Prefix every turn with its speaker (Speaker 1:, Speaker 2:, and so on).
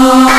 Speaker 1: Oh,